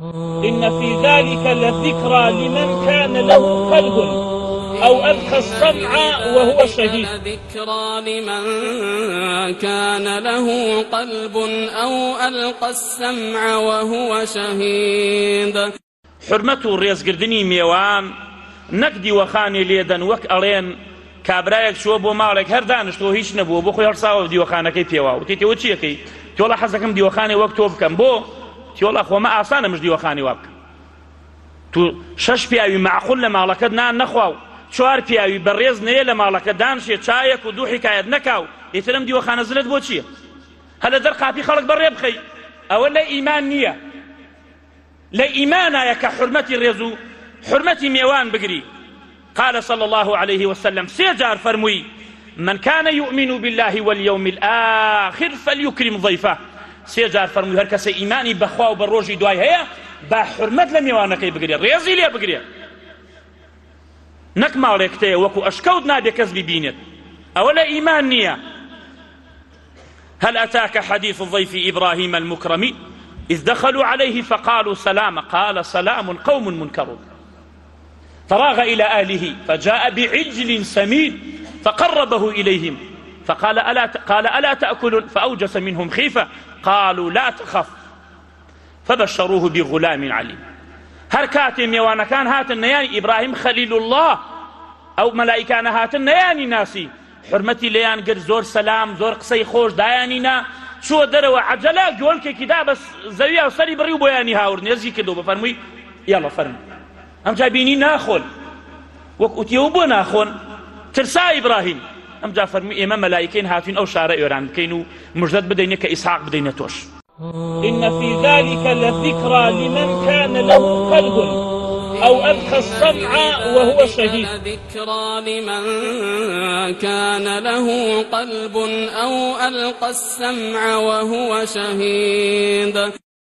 إن في ذلك لذكرى لمن كان له قلب أو ألقى السمع وهو شهيد ذكرى لمن كان له قلب أو ألقى السمع وهو شهيد حرمة ڕێزگردنی مێوان نەک دیوەخانی لێدەن وەک ئەڵێن کابرایەک چوە بۆ ماڵێک هەر دانشتۆ هیچ نەبوو بۆ خۆی هەرساوە دیوەخانەکەی پێوا و تێتەوە چیەکەی تۆ لە حەزەکەم دیوەخانی وەک تۆ بکەم بۆ تیۆڵە خۆمە ئاسانە مژدیوەخانی وا بکەم تو شەش پیاوی معخول لە ماڵەکەت نان نەخوا و چوار پیاوی بەڕێز نەیە لە ماڵەکە دانشێ چایەک و دوو حکایەت نەکاو ئیترم دیوەخانە زلت بۆ چییە هەلە دەر قاپی خەڵک بەڕێ بخەی ئەوە لە ئیمان نییە لە ئیمانایە کە حرمەتی ڕێز و حرمەتی میێوان بگری قال صلى الله عليه وسلم سيجار فرموي من كان يؤمن بالله واليوم الآخر فليكرم ضيفه سێ جار فەرمووی هەر کەسە ئیمانی بەخوا و بە ڕۆژی دوای هەیە با حرمەت لە میێوانەکەی بگرێ ڕێزی لێ بگرێ نەک ماڵێک تەیە وەکو ئەشکەوت نابێ کەس ببینێت ئەوە لە ئیمان نییە هل أتاك حديث الضيف إبراهيم المكرم إذ دخلوا عليه فقالوا سلام قال سلام قوم منكرون فراغ إلى أهله فجاء بعجل سمين فقربه إليهم فقال ألا, قال ألا تأكلون فأوجس منهم خيفة قالوا لا تخف فبشروه بغلام عليم هر كاتي ميوانا كان هاتن نياني إبراهيم خليل الله أو ملائكان هاتن نياني ناسي حرمتي ليان قر زور سلام زور قصي خوش دايانينا چوە دەرەوە عجلە گۆلکێکی دا بەس زەوی و سەری بڕی و بۆیانی هاور نێزی کردو بە فەرمووی یاڵە فەرم ئەمجا بینی ناخۆن وەک ئوتیەوە بۆ ناخۆن ترسا ئیبراهیم ئەم جا فەرمی ئێمە مەلایکەین هاتوین ئەو شارە ئێران بکەین و مژدت بدەینە کە ئیسحاق بدەینە تۆش إن في ذلك لذكرى لمن كان له قلب أو ألقى السمع وهو شهيد ذكرى لمن كان له قلب أو ألقى السمع وهو شهيد